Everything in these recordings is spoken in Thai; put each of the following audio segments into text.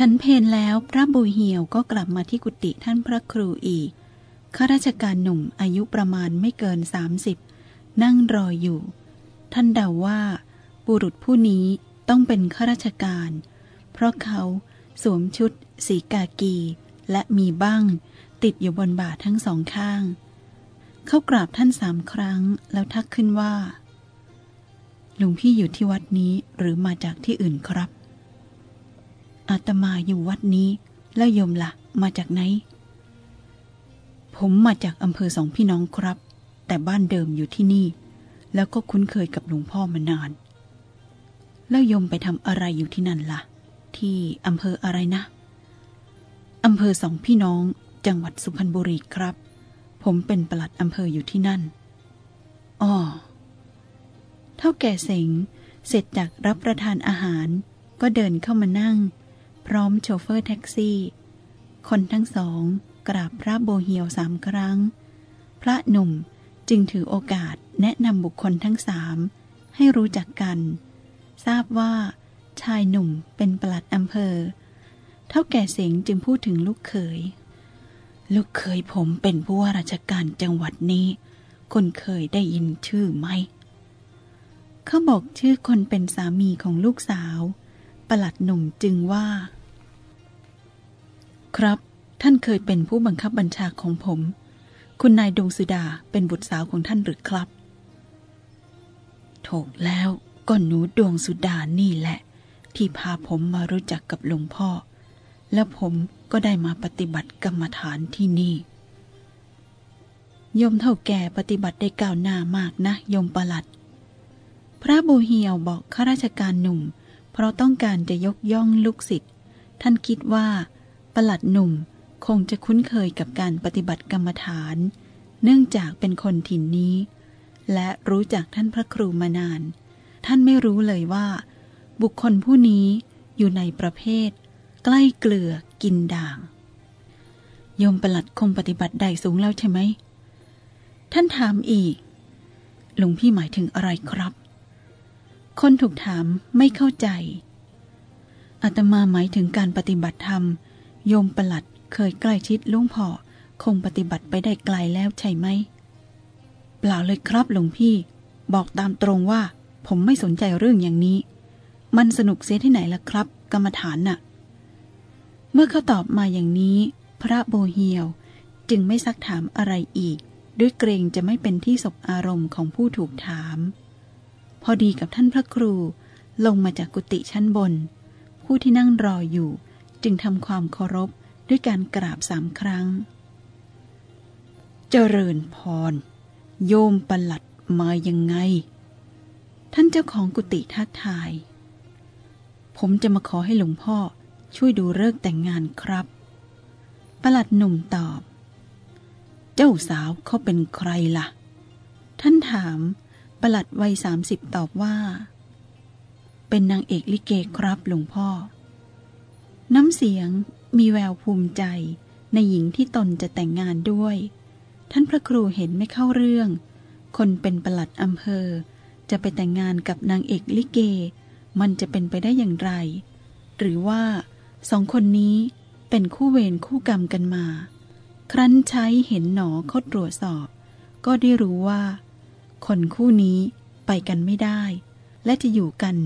ฉันเพนแล้วพระบุเหี่ยวก็กลับมาที่กุฏิท่านพระครูอีก ข้าราชการหนุ่มอายุประมาณไม่เกินสามสิบนั่งรออยู่ ท่านเดาว่า บุรุษผู้นี้ต้องเป็นข้าราชการ เพราะเขาสวมชุด สีกากี และมีบ้างติดอยู่บนบ่าทั้งสองข้าง เขากราบท่านสามครั้งแล้วทักขึ้นว่าหลวงพี่อยู่ที่วัดนี้หรือมาจากที่อื่นครับ อาตมาอยู่วัดนี้ แล้วโยมละ่ะ มาจากไหน ผมมาจากอำเภอสองพี่น้องครับ แต่บ้านเดิมอยู่ที่นี่ แล้วก็คุ้นเคยกับหลวงพ่อมานาน แล้วโยมไปทำอะไรอยู่ที่นั่นละ่ะ ที่อำเภออะไรนะอำเภอสองพี่น้อง จังหวัดสุพรรณบุรีครับ ผมเป็นปลัดอำเภออยู่ที่นั่นอ๋อเท่าแก่เสงเสร็จจากรับประทานอาหารก็เดินเข้ามานั่ง พร้อมโชเฟอร์แท็กซี่ คนทั้งสองกราบพระโบเฮียวสามครั้ง พระหนุ่มจึงถือโอกาสแนะนำบุคคลทั้งสามให้รู้จักกัน ทราบว่า ชายหนุ่มเป็นปลัดอำเภอ เท่าแก่เสงจึงพูดถึงลูกเขย ลูกเขยผมเป็นผู้ว่าราชการจังหวัดนี้คนเคยได้ยินชื่อไหม เขาบอกชื่อคนเป็นสามีของลูกสาวปลัดหนุ่มจึงว่า ครับ ท่านเคยเป็นผู้บังคับบัญชาของผม คุณนายดวงสุดาเป็นบุตรสาวของท่านหรือครับ ถูกแล้วก็หนูดวงสุดานี่แหละ ที่พาผมมารู้จักกับหลวงพ่อ แล้วผมก็ได้มาปฏิบัติกรรมฐานที่นี่ ยมเท่าแก่ปฏิบัติได้ก้าวหน้ามากนะ ยมประหลัด พระบูเฮียวบอกข้าราชการหนุ่ม เพราะต้องการจะยกย่องลูกศิษย์ท่านคิดว่า ประหลัดหนุ่มคงจะคุ้นเคยกับการปฏิบัติกรรมฐาน เนื่องจากเป็นคนถิ่นนี้ และรู้จักท่านพระครูมานาน ท่านไม่รู้เลยว่า บุคคลผู้นี้อยู่ในประเภท ใกล้เกลือกินด่างโยมประหลัดคงปฏิบัติได้สูงแล้วใช่ไหม ท่านถามอีก หลวงพี่หมายถึงอะไรครับ คนถูกถามไม่เข้าใจอาตมาหมายถึงการปฏิบัติธรรม โยมประหลัดเคยใกล้ชิดลุงพ่อคงปฏิบัติไปได้ไกลแล้วใช่ไหม เปล่าเลยครับหลวงพี่ บอกตามตรงว่า ผมไม่สนใจเรื่องอย่างนี้ มันสนุกเสียที่ไหนล่ะครับ กรรมฐานน่ะ เมื่อเขาตอบมาอย่างนี้ พระโบเฮียวจึงไม่ซักถามอะไรอีก ด้วยเกรงจะไม่เป็นที่สบอารมณ์ของผู้ถูกถาม พอดีกับท่านพระครูลงมาจากกุฏิชั้นบน ผู้ที่นั่งรออยู่ จึงทำความเคารพด้วยการกราบสามครั้ง เจริญพร โยมประหลัดมายังไง ท่านเจ้าของกุฏิทักทาย ผมจะมาขอให้หลวงพ่อช่วยดูเลิกแต่งงานครับ ประหลัดหนุ่มตอบ เจ้าสาวเขาเป็นใครละ่ะ ท่านถามประหลัดวัยสามสิบตอบว่า เป็นนางเอกลิเกครับหลวงพ่อ น้ำเสียงมีแววภูมิใจ ในหญิงที่ตนจะแต่งงานด้วย ท่านพระครูเห็นไม่เข้าเรื่อง คนเป็นประหลัดอำเภอ จะไปแต่งงานกับนางเอกลิเก มันจะเป็นไปได้อย่างไร หรือว่าสองคนนี้เป็นคู่เวรคู่กรรมกันมา ครั้นใช้เห็นหนอเขาตรวจสอบ ก็ได้รู้ว่า คนคู่นี้ไปกันไม่ได้ และจะอยู่กัน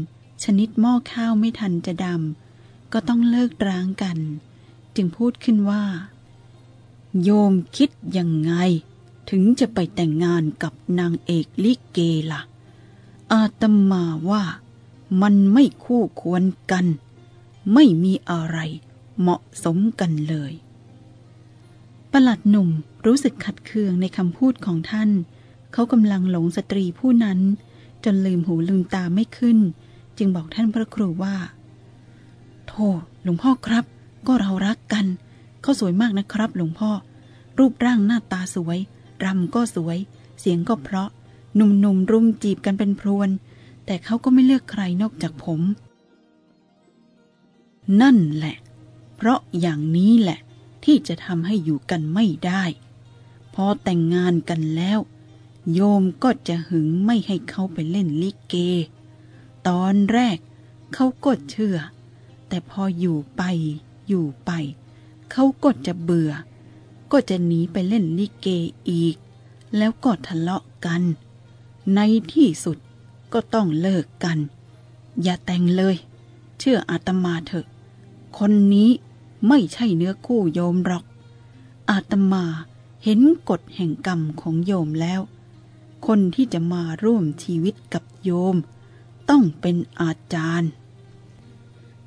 ชนิดหม้อข้าวไม่ทันจะดำ ก็ต้องเลิกร้างกัน จึงพูดขึ้นว่า โยมคิดยังไง ถึงจะไปแต่งงานกับนางเอกลิเกละ่ะ อาตมาว่ามันไม่คู่ควรกัน ไม่มีอะไรเหมาะสมกันเลยประหลัดหนุ่มรู้สึกขัดเคืองในคำพูดของท่าน เขากำลังหลงสตรีผู้นั้น จนลืมหูลืมตาไม่ขึ้น จึงบอกท่านพระครูว่า โทษหลวงพ่อครับ ก็เรารักกันเขาสวยมากนะครับ หลวงพ่อ รูปร่างหน้าตาสวยรำก็สวย เสียงก็เพราะ หนุ่มๆรุมจีบกันเป็นพรวน แต่เขาก็ไม่เลือกใครนอกจากผม นั่นแหละ เพราะอย่างนี้แหละ ที่จะทำให้อยู่กันไม่ได้ พอแต่งงานกันแล้ว โยมก็จะหึงไม่ให้เขาไปเล่นลิเก ตอนแรกเขาก็เชื่อ แต่พออยู่ไปอยู่ไป เขาก็จะเบื่อ ก็จะหนีไปเล่นลิเกอีก แล้วก็ทะเลาะกัน ในที่สุดก็ต้องเลิกกัน อย่าแต่งเลย เชื่ออาตมาเถอะ คนนี้ไม่ใช่เนื้อคู่โยมหรอก อาตมาเห็นกฎแห่งกรรมของโยมแล้ว คนที่จะมาร่วมชีวิตกับโยม ต้องเป็นอาจารย์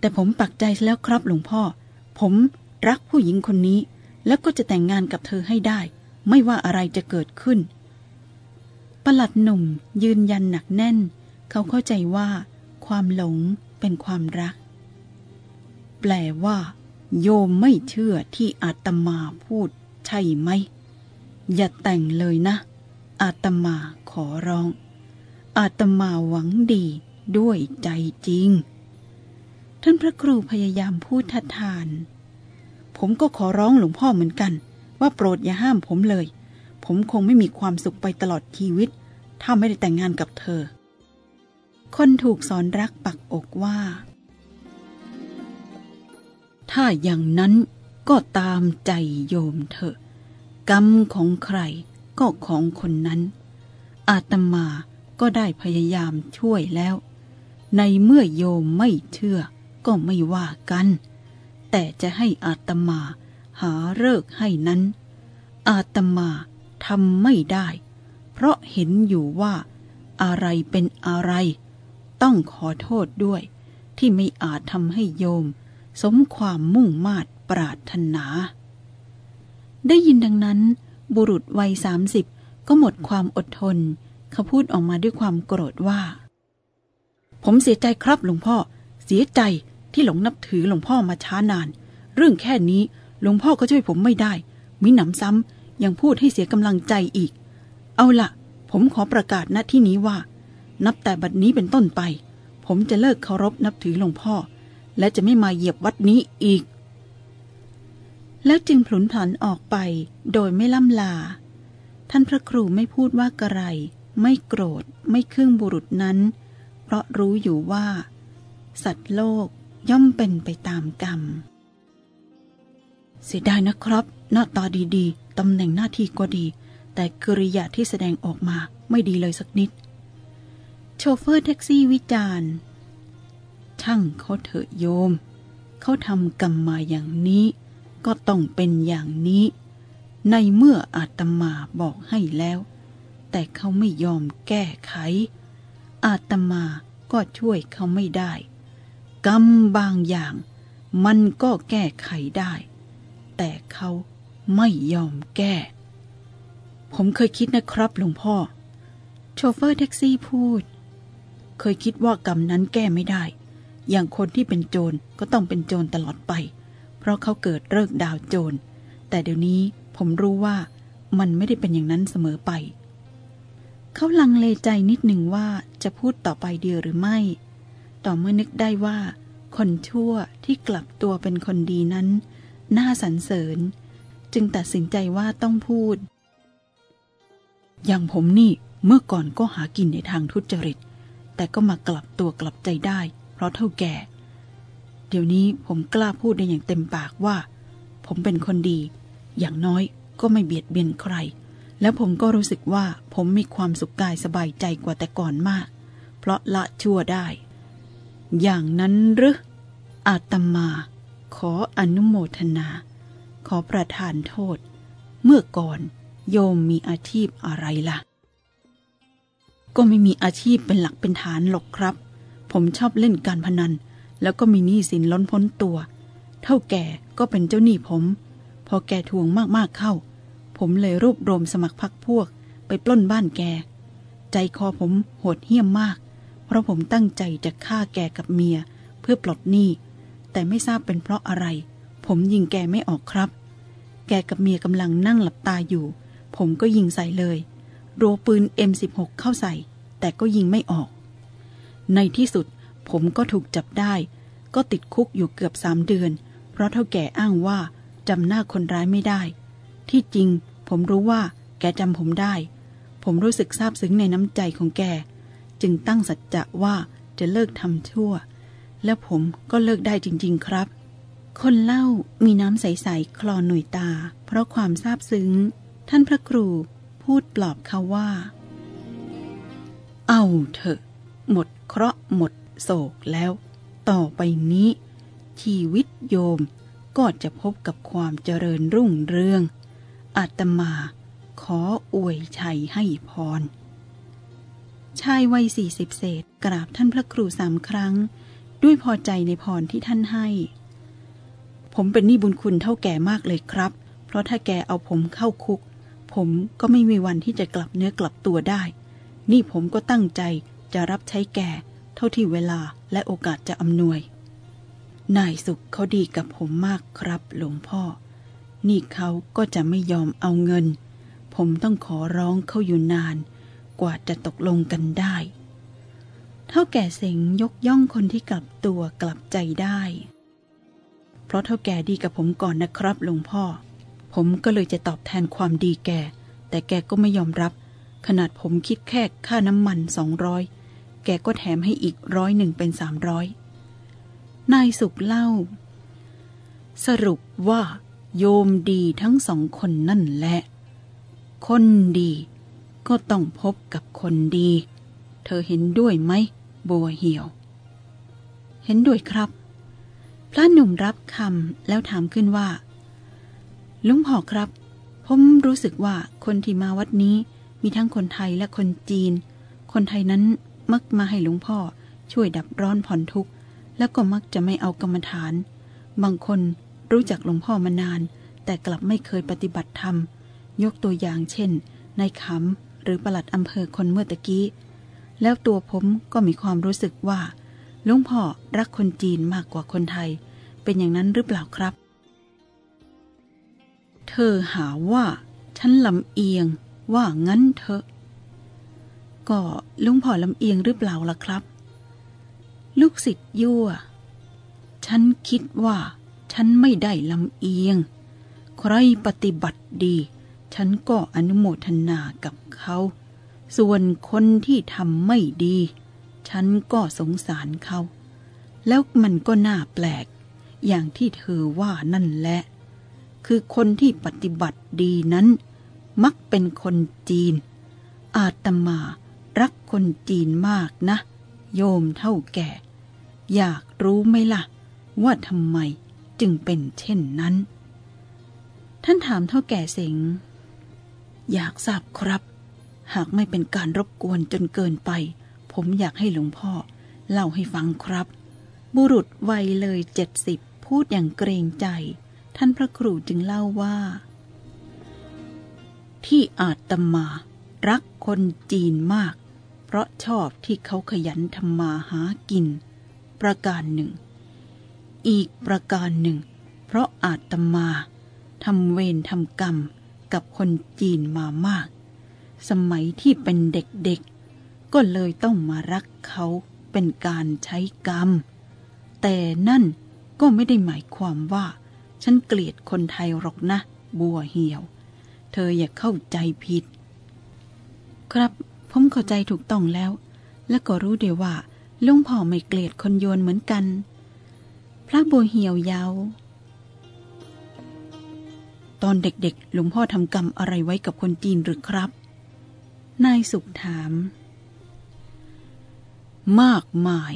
แต่ผมปักใจแล้วครับหลวงพ่อ ผมรักผู้หญิงคนนี้ แล้วก็จะแต่งงานกับเธอให้ได้ ไม่ว่าอะไรจะเกิดขึ้นประหลัดหนุ่มยืนยันหนักแน่น เขาเข้าใจว่า ความหลงเป็นความรัก แปลว่า โยมไม่เชื่อที่อาตมาพูด ใช่ไหม อย่าแต่งเลยนะ อาตมาขอร้อง อาตมาหวังดีด้วยใจจริง ท่านพระครูพยายามพูดทัดทาน ผมก็ขอร้องหลวงพ่อเหมือนกัน ว่าโปรดอย่าห้ามผมเลย ผมคงไม่มีความสุขไปตลอดชีวิต ถ้าไม่ได้แต่งงานกับเธอ คนถูกสอนรักปักอกว่า ถ้าอย่างนั้นก็ตามใจโยมเถอะ กรรมของใครก็ของคนนั้น อาตมาก็ได้พยายามช่วยแล้ว ในเมื่อโยมไม่เชื่อ ก็ไม่ว่ากัน แต่จะให้อาตมาหาเลิกให้นั้น อาตมาทำไม่ได้ เพราะเห็นอยู่ว่าอะไรเป็นอะไร ต้องขอโทษด้วย ที่ไม่อาจทำให้โยม สมความมุ่งมาตรปรารถนา ได้ยินดังนั้น บุรุษวัยสามสิบก็หมดความอดทน เขาพูดออกมาด้วยความโกรธว่า ผมเสียใจครับหลวงพ่อ เสียใจ ที่หลงนับถือหลวงพ่อมาช้านาน เรื่องแค่นี้หลวงพ่อก็ช่วยผมไม่ได้ มิหนำซ้ำยังพูดให้เสียกำลังใจอีก เอาละผมขอประกาศณที่นี้ว่า นับแต่บัดนี้เป็นต้นไป ผมจะเลิกเคารพนับถือหลวงพ่อ และจะไม่มาเหยียบวัดนี้อีก แล้วจึงผลุนผันออกไปโดยไม่ล่ำลา ท่านพระครูไม่พูดว่ากระไร ไม่โกรธไม่เครื่องบุรุษนั้น เพราะรู้อยู่ว่า สัตว์โลก ย่อมเป็นไปตามกรรม เสียดายนะครับ หน้าตาดีๆ ตำแหน่งหน้าที่ก็ดี แต่กริยาที่แสดงออกมาไม่ดีเลยสักนิด โชเฟอร์แท็กซี่วิจารณ์ ช่างเขาเถอะโยม เขาทำกรรมมาอย่างนี้ ก็ต้องเป็นอย่างนี้ ในเมื่ออาตมาบอกให้แล้ว แต่เขาไม่ยอมแก้ไข อาตมาก็ช่วยเขาไม่ได้ กรรมบางอย่าง มันก็แก้ไขได้ แต่เขาไม่ยอมแก้ ผมเคยคิดนะครับหลวงพ่อ โชเฟอร์แท็กซี่พูด เคยคิดว่ากรรมนั้นแก้ไม่ได้ อย่างคนที่เป็นโจรก็ต้องเป็นโจรตลอดไป เพราะเขาเกิดเลิกดาวโจร แต่เดี๋ยวนี้ผมรู้ว่ามันไม่ได้เป็นอย่างนั้นเสมอไป เขาลังเลใจนิดหนึ่งว่าจะพูดต่อไปเดียวหรือไม่ ต่อเมื่อนึกได้ว่า คนชั่วที่กลับตัวเป็นคนดีนั้น น่าสรรเสริญ จึงตัดสินใจว่าต้องพูด อย่างผมนี่เมื่อก่อนก็หากินในทางทุจริต แต่ก็มากลับตัวกลับใจได้ เพราะเท่าแก่ เดี๋ยวนี้ผมกล้าพูดได้อย่างเต็มปากว่า ผมเป็นคนดี อย่างน้อยก็ไม่เบียดเบียนใคร แล้วผมก็รู้สึกว่าผมมีความสุขกายสบายใจกว่าแต่ก่อนมาก เพราะละชั่วได้ อย่างนั้นหรืออาตมา ขออนุโมทนา ขอประทานโทษ เมื่อก่อนโยมมีอาชีพอะไรล่ะ ก็ไม่มีอาชีพเป็นหลักเป็นฐานหรอกครับ ผมชอบเล่นการพนัน แล้วก็มีหนี้สินล้นพ้นตัว เท่าแก่ก็เป็นเจ้าหนี้ผม พอแกทวงมากๆเข้า ผมเลยรวบรวมสมัครพรรคพวก ไปปล้นบ้านแก ใจคอผมโหดเหี้ยมมาก เพราะผมตั้งใจจะฆ่าแกกับเมีย เพื่อปลดหนี้ แต่ไม่ทราบเป็นเพราะอะไร ผมยิงแกไม่ออกครับ แกกับเมียกำลังนั่งหลับตาอยู่ ผมก็ยิงใส่เลยรัวปืน M16 เข้าใส่ แต่ก็ยิงไม่ออก ในที่สุดผมก็ถูกจับได้ ก็ติดคุกอยู่เกือบสามเดือน เพราะเท่าแก่อ้างว่าจำหน้าคนร้ายไม่ได้ ที่จริงผมรู้ว่าแกจำผมได้ ผมรู้สึกซาบซึ้งในน้ำใจของแก จึงตั้งสัจจะว่าจะเลิกทำชั่ว แล้วผมก็เลิกได้จริง ๆ ครับ คนเล่ามีน้ำใส ๆ คลอหน่วยตา เพราะความซาบซึ้ง ท่านพระครูพูดปลอบเขาว่า เอาเถอะ หมดเคราะห์หมดโศกแล้ว ต่อไปนี้ ชีวิตโยมก็จะพบกับความเจริญรุ่งเรือง อาตมาขออวยชัยให้พร ชายวัยสี่สิบเศษกราบท่านพระครูสามครั้ง ด้วยพอใจในพรที่ท่านให้ ผมเป็นหนี้บุญคุณเท่าแก่มากเลยครับ เพราะถ้าแกเอาผมเข้าคุก ผมก็ไม่มีวันที่จะกลับเนื้อกลับตัวได้ นี่ผมก็ตั้งใจจะรับใช้แกเท่าที่เวลาและโอกาสจะอำนวย นายสุขเขาดีกับผมมากครับหลวงพ่อ นี่เขาก็จะไม่ยอมเอาเงิน ผมต้องขอร้องเขาอยู่นาน กว่าจะตกลงกันได้ เท่าแก่เสงยกย่องคนที่กลับตัวกลับใจได้ เพราะเท่าแก่ดีกับผมก่อนนะครับหลวงพ่อ ผมก็เลยจะตอบแทนความดีแก แต่แกก็ไม่ยอมรับ ขนาดผมคิดแค่ค่าน้ำมันสองร้อยแกก็แถมให้อีกร้อยหนึ่งเป็นสามร้อยนายสุขเล่า สรุปว่า โยมดีทั้งสองคนนั่นแหละ คนดี ก็ต้องพบกับคนดี เธอเห็นด้วยไหม บัวเหี่ยว เห็นด้วยครับ พระหนุ่มรับคำแล้วถามขึ้นว่า ลุงพ่อครับ ผมรู้สึกว่าคนที่มาวัดนี้มีทั้งคนไทยและคนจีน คนไทยนั้นมักมาให้หลวงพ่อช่วยดับร้อนผ่อนทุกข์ แล้วก็มักจะไม่เอากรรมฐาน บางคนรู้จักหลวงพ่อมานาน แต่กลับไม่เคยปฏิบัติธรรม ยกตัวอย่างเช่นนายขำ หรือประหลัดอำเภอคนเมื่อตะกี้ แล้วตัวผมก็มีความรู้สึกว่าลวงพ่อรักคนจีนมากกว่าคนไทย เป็นอย่างนั้นหรือเปล่าครับ เธอหาว่า ฉันลำเอียง ว่างั้นเถอะ ก็ลุงพ่อลำเอียงหรือเปล่าล่ะครับ ลูกศิษย์ยั่ว ฉันคิดว่า ฉันไม่ได้ลำเอียง ใครปฏิบัติดี ฉันก็อนุโมทนากับ เขา ส่วนคนที่ทำไม่ดี ฉันก็สงสารเขา แล้วมันก็น่าแปลก อย่างที่เธอว่านั่นแหละ คือคนที่ปฏิบัติดีนั้น มักเป็นคนจีน อาตมารักคนจีนมากนะ โยมเท่าแก่ อยากรู้ไหมล่ะ ว่าทำไมจึงเป็นเช่นนั้น ท่านถามเท่าแก่เสงอยากทราบครับ หากไม่เป็นการรบกวนจนเกินไป ผมอยากให้หลวงพ่อ เล่าให้ฟังครับ บุรุษวัยเลยเจ็ดสิบพูดอย่างเกรงใจ ท่านพระครูจึงเล่าว่า ที่อาตมา รักคนจีนมาก เพราะชอบที่เขาขยันทำมาหากิน ประการหนึ่ง อีกประการหนึ่ง เพราะอาตมาทำเวรทำกรรมกับคนจีนมามาก สมัยที่เป็นเด็กๆ ก็เลยต้องมารักเขาเป็นการใช้กรรม แต่นั่นก็ไม่ได้หมายความว่า ฉันเกลียดคนไทยหรอกนะ บัวเหี่ยว เธออย่าเข้าใจผิด ครับ ผมเข้าใจถูกต้องแล้ว และก็รู้เดียวว่าลุงพ่อไม่เกลียดคนโยนเหมือนกัน พระบัวเหี่ยวยาวตอนเด็กๆ หลวงพ่อทำกรรมอะไรไว้กับคนจีนหรือครับ นายสุขถาม มากมาย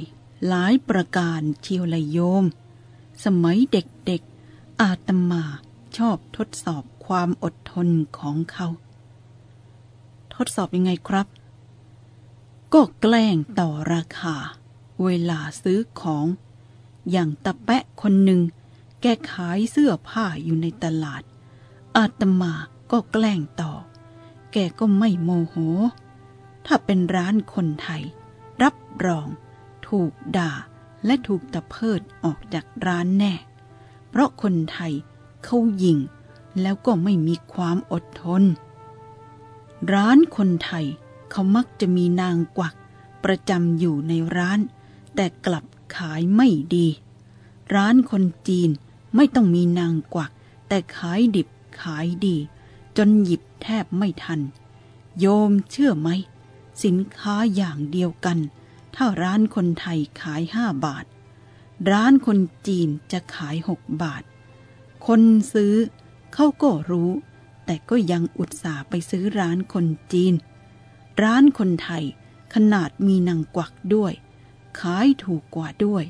หลายประการเชียวละโยม สมัยเด็กๆ อาตมาชอบทดสอบความอดทนของเขา ทดสอบยังไงครับ ก็แกล้งต่อราคา เวลาซื้อของ อย่างตะแปะคนหนึ่ง แกขายเสื้อผ้าอยู่ในตลาด อาตมาก็แกล้งต่อ แกก็ไม่โมโห ถ้าเป็นร้านคนไทย รับรอง ถูกด่าและถูกตะเพิดออกจากร้านแน่ เพราะคนไทยเขายิง แล้วก็ไม่มีความอดทน ร้านคนไทยเขามักจะมีนางกวัก ประจำอยู่ในร้าน แต่กลับขายไม่ดี ร้านคนจีนไม่ต้องมีนางกวัก แต่ขายดิบขายดี จนหยิบแทบไม่ทัน โยมเชื่อไหม สินค้าอย่างเดียวกัน ถ้าร้านคนไทยขายห้าบาท ร้านคนจีนจะขายหกบาท คนซื้อเขาก็รู้ แต่ก็ยังอุตส่าห์ไปซื้อร้านคนจีน ร้านคนไทยขนาดมีนางกวักด้วย ขายถูกกว่าด้วย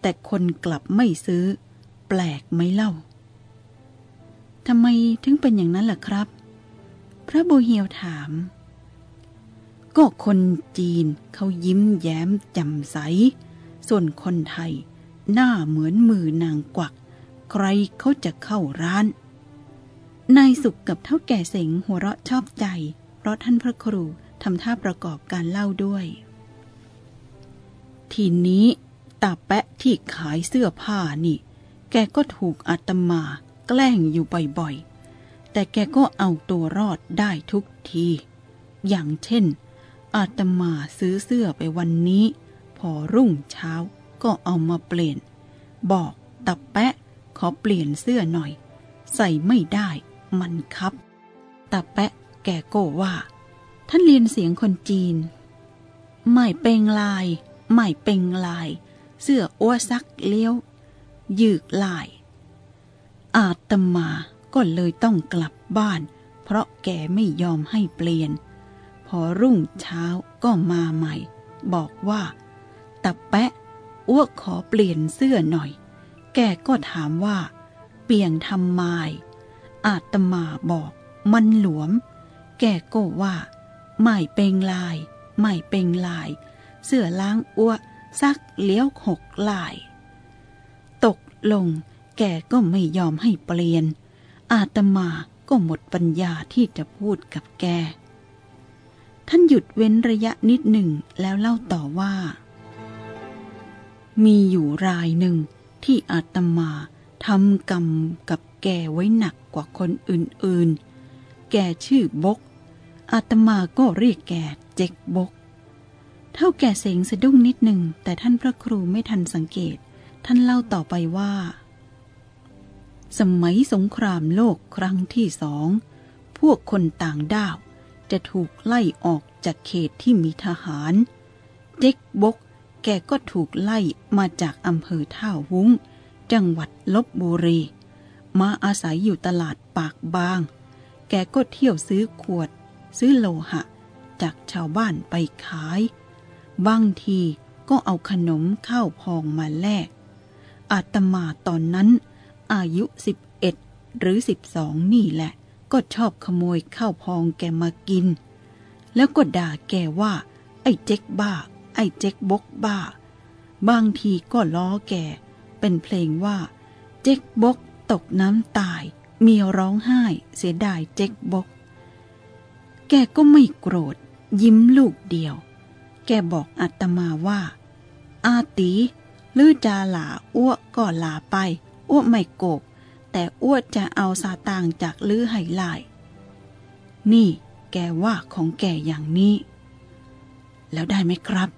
แต่คนกลับไม่ซื้อ แปลกไหมเล่า ทำไมถึงเป็นอย่างนั้นล่ะครับ พระโบเฮียวถาม ก็คนจีนเขายิ้มแย้มแจ่มใส ส่วนคนไทย หน้าเหมือนมือนางกวัก ใครเขาจะเข้าร้าน นายสุขกับเท่าแก่เสงหัวเราะชอบใจ เพราะท่านพระครูทำท่าประกอบการเล่าด้วย ทีนี้ตาแปะที่ขายเสื้อผ้านี่ แกก็ถูกอาตมา แกล้งอยู่บ่อยๆ แต่แกก็เอาตัวรอดได้ทุกที อย่างเช่น อาตมาซื้อเสื้อไปวันนี้ พอรุ่งเช้าก็เอามาเปลี่ยน บอกตับแปะขอเปลี่ยนเสื้อหน่อย ใส่ไม่ได้มันครับตับแปะแกก็ว่า ท่านเรียนเสียงคนจีน ไม่เป่งลาย ไม่เป่งลาย เสื้ออ้วซักเลี้ยว ยืกลาย อาตมาก็เลยต้องกลับบ้าน เพราะแกไม่ยอมให้เปลี่ยน พอรุ่งเช้าก็มาใหม่ บอกว่าตับแปะอ้วกขอเปลี่ยนเสื้อหน่อย แกก็ถามว่า เปลี่ยงทำไมอาตมาบอกมันหลวม แกก็ว่า ไม่เป็งลาย ไม่เป็งลาย เสื้อล้างอ้วซักเลี้ยวหกลาย ตกลง แกก็ไม่ยอมให้เปลี่ยน อาตมาก็หมดปัญญาที่จะพูดกับแก ท่านหยุดเว้นระยะนิดหนึ่งแล้วเล่าต่อว่า มีอยู่รายหนึ่งที่อาตมาทำกรรมกับแกไว้หนักกว่าคนอื่นๆ แกชื่อบก อาตมาก็เรียกแกเจ็กบก เท่าแก่เสงสะดุ้งนิดหนึ่งแต่ท่านพระครูไม่ทันสังเกต ท่านเล่าต่อไปว่า สมัยสงครามโลกครั้งที่สอง พวกคนต่างด้าวจะถูกไล่ออกจากเขตที่มีทหารเจ็กบกแกก็ถูกไล่มาจากอำเภอท่าวุ้ง จังหวัดลบบุรี มาอาศัยอยู่ตลาดปากบาง แกก็เที่ยวซื้อขวด ซื้อโลหะ จากชาวบ้านไปขาย บางทีก็เอาขนมข้าวพองมาแลกอาตมาตอนนั้น อายุสิบเอ็ดหรือสิบสองนี่แหละ ก็ชอบขโมยข้าวพองแกมากิน แล้วก็ด่าแกว่า ไอ้เจ๊กบ้า ไอ้เจ๊กบกบ้า บางทีก็ล้อแก เป็นเพลงว่า เจ๊กบกตกน้ำตาย เมียร้องไห้เสียดายเจ๊กบก แกก็ไม่โกรธ ยิ้มลูกเดียว แกบอกอาตมาว่า อาตีลือจาหลาอ้วกก็ลาไป อ้วไม่โกก แต่อ้วจะเอาซาตางจากลือไห่ลาย นี่แกว่าของแกอย่างนี้ แล้วได้ไหมครับ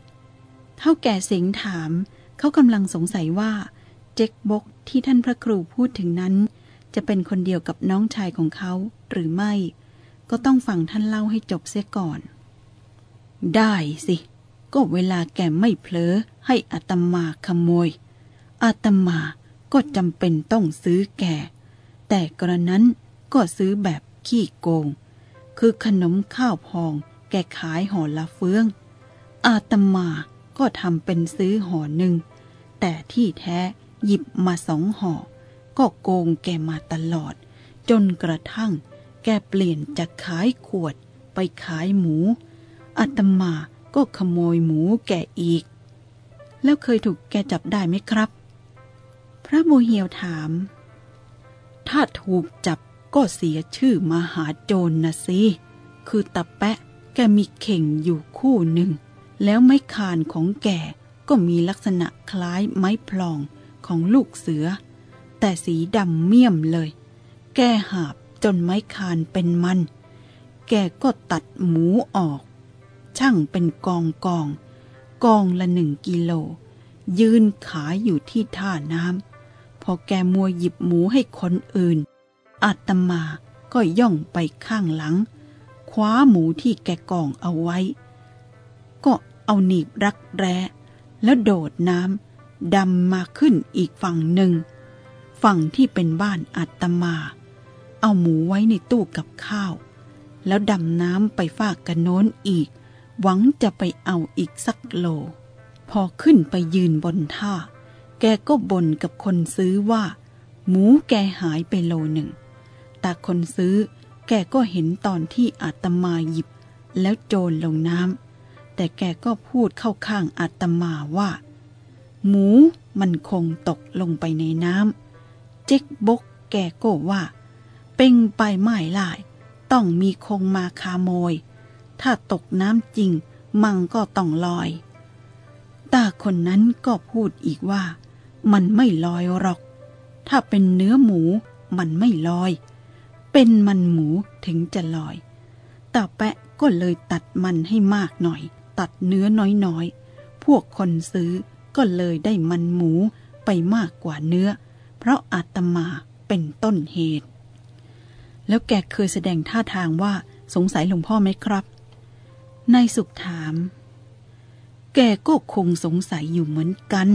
เท่าแก่สิงถามเขากำลังสงสัยว่า เจ็กบกที่ท่านพระครูพูดถึงนั้น จะเป็นคนเดียวกับน้องชายของเขาหรือไม่ ก็ต้องฟังท่านเล่าให้จบเสียก่อน ได้สิ ก็เวลาแกไม่เผลอให้อาตมาขโมย อาตมา ก็จำเป็นต้องซื้อแกแต่กระนั้นก็ซื้อแบบขี้โกง คือขนมข้าวพองแกขายห่อละเฟือง อาตมาก็ทำเป็นซื้อห่อหนึ่ง แต่ที่แท้หยิบมาสองห่อ ก็โกงแกมาตลอด จนกระทั่ง แกเปลี่ยนจากขายขวดไปขายหมูอาตมาก็ขโมยหมูแกอีก แล้วเคยถูกแกจับได้ไหมครับ พระโมเฮียวถาม ถ้าถูกจับก็เสียชื่อมหาโจรนนะสิ คือตะแปะแกมีเข่งอยู่คู่หนึ่ง แล้วไม้คานของแกก็มีลักษณะคล้ายไม้พลองของลูกเสือ แต่สีดำเมี่ยมเลย แกหาบจนไม้คานเป็นมัน แกก็ตัดหมูออก ช่างเป็นกองกอง กองละหนึ่งกิโล ยืนขายอยู่ที่ท่าน้ำ พอแกมัวหยิบหมูให้คนอื่น อาตมาก็ย่องไปข้างหลัง คว้าหมูที่แกกองเอาไว้ ก็เอาหนีบรักแร้แล้วโดดน้ำดำมาขึ้นอีกฝั่งหนึ่ง ฝั่งที่เป็นบ้านอาตมา เอาหมูไว้ในตู้กับข้าว แล้วดำน้ำไปฝากกันโน้นอีก หวังจะไปเอาอีกสักโล พอขึ้นไปยืนบนท่า แกก็บ่นกับคนซื้อว่า หมูแกหายไปโลหนึ่ง แต่คนซื้อแกก็เห็นตอนที่อาตมาหยิบ แล้วโจรลงน้ำแต่แกก็พูดเข้าข้างอาตมาว่า หมูมันคงตกลงไปในน้ำเจ๊กบกแกก็ว่า เป็งไปไม่ลาย ต้องมีคงมาคาโมย ถ้าตกน้ำจริง มังก็ต้องลอยตาคนนั้นก็พูดอีกว่า มันไม่ลอยหรอก ถ้าเป็นเนื้อหมูมันไม่ลอย เป็นมันหมูถึงจะลอยตาแปะก็เลยตัดมันให้มากหน่อย ตัดเนื้อน้อยๆ พวกคนซื้อก็เลยได้มันหมูไปมากกว่าเนื้อ เพราะอาตมาเป็นต้นเหตุ แล้วแกเคยแสดงท่าทางว่าสงสัยหลวงพ่อไหมครับ นายสุขถาม แกก็คงสงสัยอยู่เหมือนกัน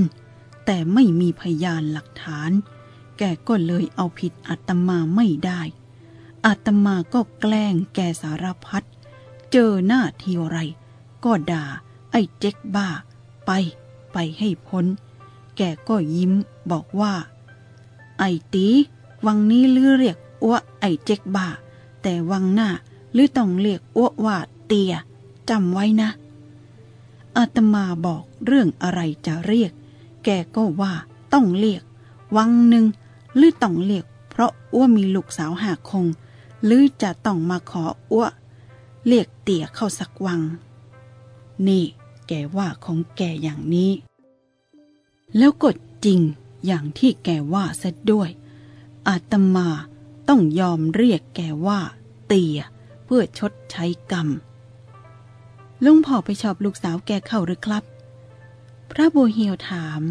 แต่ไม่มีพยานหลักฐาน แกก็เลยเอาผิดอาตมาไม่ได้ อาตมาก็แกล้งแกสารพัด เจอหน้าทีไร ก็ด่า ไอ้เจ๊กบ้า ไป ไปให้พ้น แกก็ยิ้มบอกว่า ไอ้ตีวังนี้ลือเรียกอ้วไอ้เจ๊กบ้า แต่วังหน้าลือต้องเรียกอ้วว่าเตียจำไว้นะอาตมาบอกเรื่องอะไรจะเรียก แกก็ว่าต้องเรียก วังหนึ่งหรือต้องเรียก เพราะอ้วมีลูกสาวหาคงหรือจะต้องมาขออ้วเรียกเตี่ยเข้าสักวัง นี่แกว่าของแกอย่างนี้ แล้วก็จริงอย่างที่แกว่าซะด้วย อาตมาต้องยอมเรียกแกว่า เตี่ยเพื่อชดใช้กรรมลุงพ่อไปชอบลูกสาวแกเข้าหรือครับ พระบัวเฮียวถาม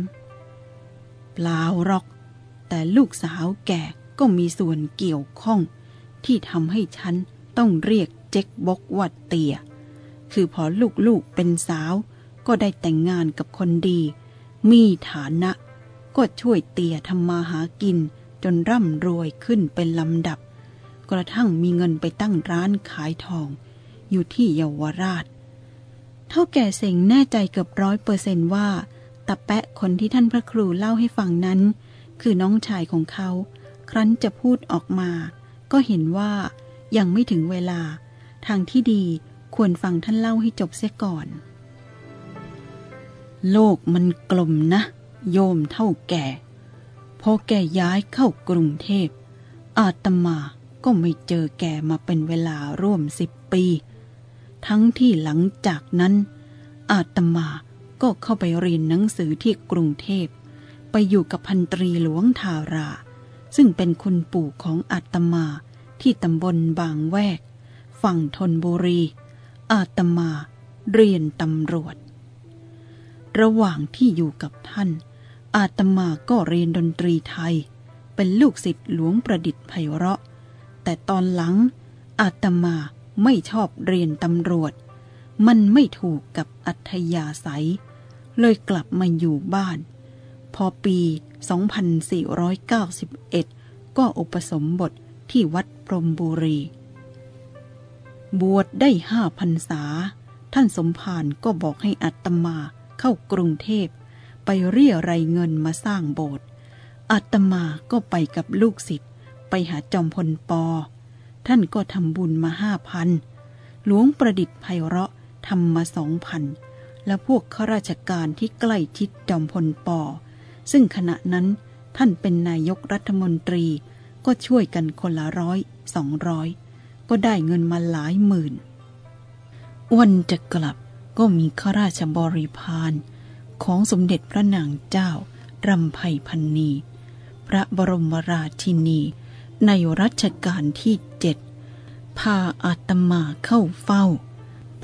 เปล่าหรอก แต่ลูกสาวแก่ก็มีส่วนเกี่ยวข้อง ที่ทำให้ฉันต้องเรียกเจ๊กบกว่าเตีย คือพอลูกๆเป็นสาว ก็ได้แต่งงานกับคนดี มีฐานะ ก็ช่วยเตียทำมาหากินจนร่ำรวยขึ้นเป็นลำดับ กระทั่งมีเงินไปตั้งร้านขายทอง อยู่ที่เยาวราช เท่าแก่เสงแน่ใจเกือบร้อยเปอร์เซนว่าตาแปะคนที่ท่านพระครูเล่าให้ฟังนั้น คือน้องชายของเขา ครั้นจะพูดออกมา ก็เห็นว่ายังไม่ถึงเวลา ทางที่ดีควรฟังท่านเล่าให้จบเสียก่อน โลกมันกลมนะ โยมเท่าแก่ พอแกย้ายเข้ากรุงเทพ อาตมาก็ไม่เจอแกมาเป็นเวลาร่วมสิบปี ทั้งที่หลังจากนั้น อาตมาก็เข้าไปเรียนหนังสือที่กรุงเทพ ไปอยู่กับพันตรีหลวงทารา ซึ่งเป็นคุณปู่ของอาตมาที่ตำบลบางแวก ฝั่งธนบุรี อาตมาเรียนตำรวจ ระหว่างที่อยู่กับท่าน อาตมาก็เรียนดนตรีไทย เป็นลูกศิษย์หลวงประดิษฐ์ไพเราะ แต่ตอนหลังอาตมา ไม่ชอบเรียนตำรวจ มันไม่ถูกกับอัธยาศัย เลยกลับมาอยู่บ้าน พอปี 2491 ก็อุปสมบทที่วัดพรมบุรี บวชได้ห้าพรรษา ท่านสมภารก็บอกให้อัตมาเข้ากรุงเทพ ไปเรียรายเงินมาสร้างโบสถ์อาตมาก็ไปกับลูกศิษย์ไปหาจอมพลปอ ท่านก็ทำบุญมาห้าพัน หลวงประดิษฐ์ไพเราะทำมาสองพัน และพวกข้าราชการที่ใกล้ชิดจอมพลปอ ซึ่งขณะนั้นท่านเป็นนายกรัฐมนตรี ก็ช่วยกันคนละร้อยสองร้อย ก็ได้เงินมาหลายหมื่น วันจะกลับก็มีข้าราชบริพารของสมเด็จพระนางเจ้ารำไพพันนี พระบรมราชินี ในรัชกาลที่ พาอาตมาเข้าเฝ้า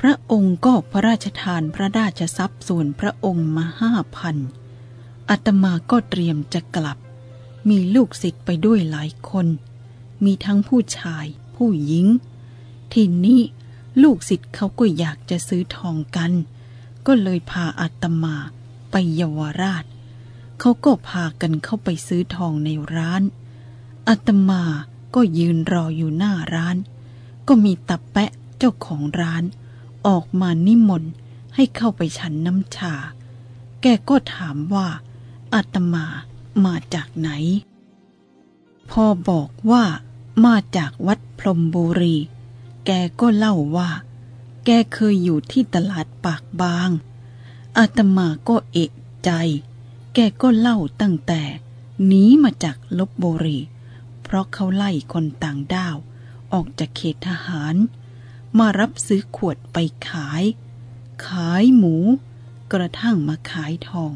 พระองค์ก็พระราชทานพระราชทรัพย์ส่วนพระองค์มาห้าพันอาตมาก็เตรียมจะกลับ มีลูกศิษย์ไปด้วยหลายคน มีทั้งผู้ชาย ผู้หญิง ทีนี้ลูกศิษย์เขาก็อยากจะซื้อทองกัน ก็เลยพาอาตมาไปเยาวราช เขาก็พากันเข้าไปซื้อทองในร้านอาตมาก็ยืนรออยู่หน้าร้าน ก็มีตาแปะเจ้าของร้าน ออกมานิมนต์ให้เข้าไปฉันน้ำชา แกก็ถามว่าอาตมามาจากไหน พอบอกว่ามาจากวัดพรมบุรี แกก็เล่าว่า แกเคยอยู่ที่ตลาดปากบาง อาตมาก็เอกใจ แกก็เล่าตั้งแต่หนีมาจากลบบุรี เพราะเขาไล่คนต่างด้าว ออกจากเขตทหาร มารับซื้อขวดไปขาย ขายหมู กระทั่งมาขายทอง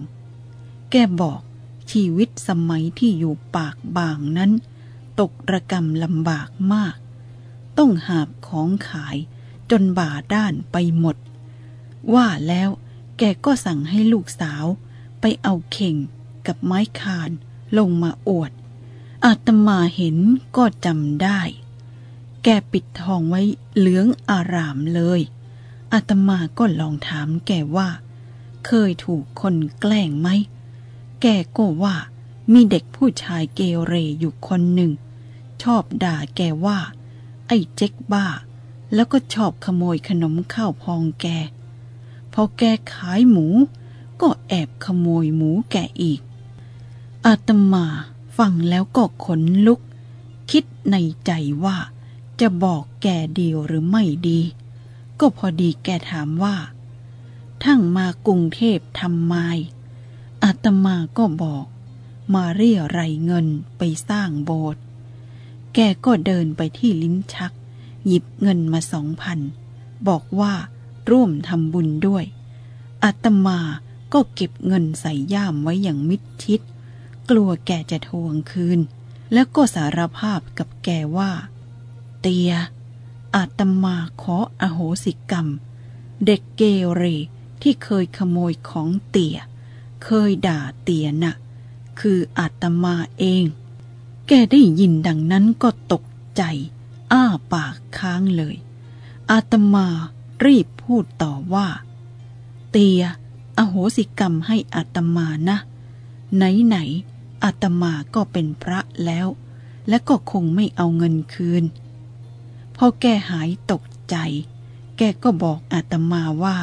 แกบอกชีวิตสมัยที่อยู่ปากบางนั้น ตกระกรรมลำบากมาก ต้องหาบของขายจนบ่าด้านไปหมด ว่าแล้วแกก็สั่งให้ลูกสาว ไปเอาเข่งกับไม้คานลงมาอวด อาตมาเห็นก็จำได้ แกปิดทองไว้เหลืองอารามเลยอาตมาก็ลองถามแกว่า เคยถูกคนแกล้งไหม แกก็ว่ามีเด็กผู้ชายเกเรอยู่คนหนึ่ง ชอบด่าแกว่า ไอ้เจ๊กบ้า แล้วก็ชอบขโมยขนมข้าวพองแก พอแกขายหมู ก็แอบขโมยหมูแกอีก อาตมาฟังแล้วก็ขนลุก คิดในใจว่า จะบอกแกดีหรือไม่ดี ก็พอดีแกถามว่า ทั้งมากรุงเทพทำไมอาตมาก็บอก มาเรียไรเงินไปสร้างโบสถ์แกก็เดินไปที่ลิ้นชัก หยิบเงินมาสองพัน บอกว่าร่วมทำบุญด้วยอาตมาก็เก็บเงินใส่ย่ามไว้อย่างมิดชิด กลัวแกจะทวงคืน แล้วก็สารภาพกับแกว่า เตีย อาตมาขออโหสิกรรม เด็กเกเรที่เคยขโมยของเตีย เคยด่าเตียนะ่ะ คืออาตมาเอง แกได้ยินดังนั้นก็ตกใจ อ้าปากค้างเลย อาตมารีบพูดต่อว่า เตีย อโหสิกรรมให้อาตมานะ ไหนไหนอาตมาก็เป็นพระแล้ว และก็คงไม่เอาเงินคืน พอแกหายตกใจ แกก็บอกอาตมาว่า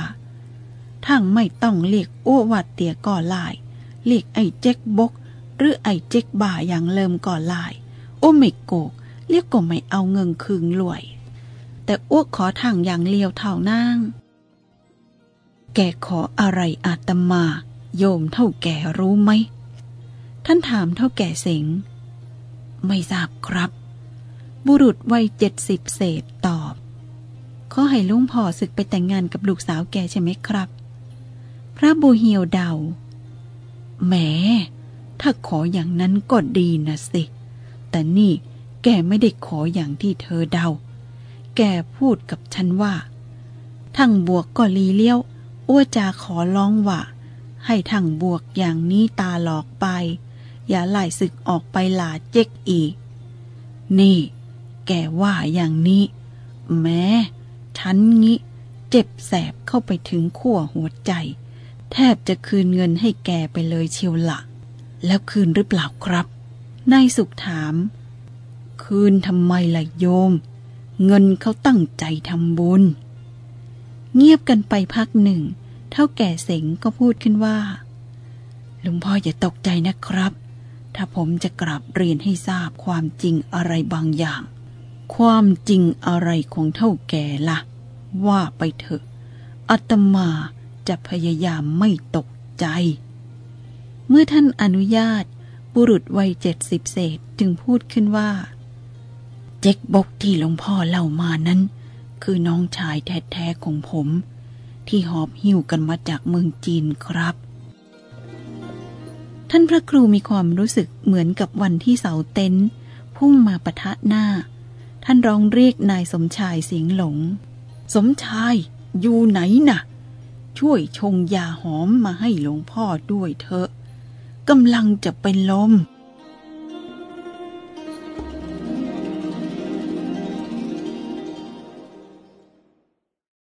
ทั้งไม่ต้องเรียกอ้ววัดเตียก่อลายเรียกไอ้เจ๊กบก หรือไอ้เจ๊กบ่าอย่างเลิมก่อลายอ้ไม่โกก เรียกก็ไม่เอาเงินคืนรวย แต่อ้วขอทางอย่างเลียวเท่านางแกขออะไรอาตมา โยมเท่าแก่รู้ไหม ท่านถามเท่าแก่เสงไม่ทราบครับ บุรุษวัยเจ็ดสิบเศษตอบขอให้ลุงพ่อศึกไปแต่งงานกับลูกสาวแกใช่ไหมครับ พระบูเฮียวเดาแหม ถ้าขออย่างนั้นก็ดีนะสิ แต่นี่แกไม่ได้ขออย่างที่เธอเดา แกพูดกับฉันว่า ทั้งบวกก็ลีเลี้ยวอ้วจาขอร้องว่า ให้ทั้งบวกอย่างนี้ตาหลอกไป อย่าไล่ศึกออกไปหลาเจ๊กอีก นี่ แกว่าอย่างนี้ แม้ฉันงี้เจ็บแสบเข้าไปถึงขั้วหัวใจ แทบจะคืนเงินให้แกไปเลยเชียวละแล้วคืนหรือเปล่าครับนายสุขถาม คืนทำไมล่ะโยม เงินเขาตั้งใจทำบุญ เงียบกันไปพักหนึ่ง เท่าแก่เสงก็พูดขึ้นว่าลวงพ่ออย่าตกใจนะครับ ถ้าผมจะกราบเรียนให้ทราบความจริงอะไรบางอย่าง ความจริงอะไรของเท่าแก่ละ่ะ ว่าไปเถอะอาตมาจะพยายามไม่ตกใจ เมื่อท่านอนุญาต บุรุษวัยเจ็ดสิบเศษจึงพูดขึ้นว่า เจ๊กบกที่หลวงพ่อเล่ามานั้น คือน้องชายแท้ๆของผม ที่หอบหิ้วกันมาจากเมืองจีนครับ ท่านพระครูมีความรู้สึกเหมือนกับวันที่เสาเต็นท์พุ่งมาปะทะหน้า ท่านร้องเรียกนายสมชายเสียงหลง สมชายอยู่ไหนน่ะ ช่วยชงยาหอมมาให้หลวงพ่อด้วยเถอะกำลังจะเป็นลม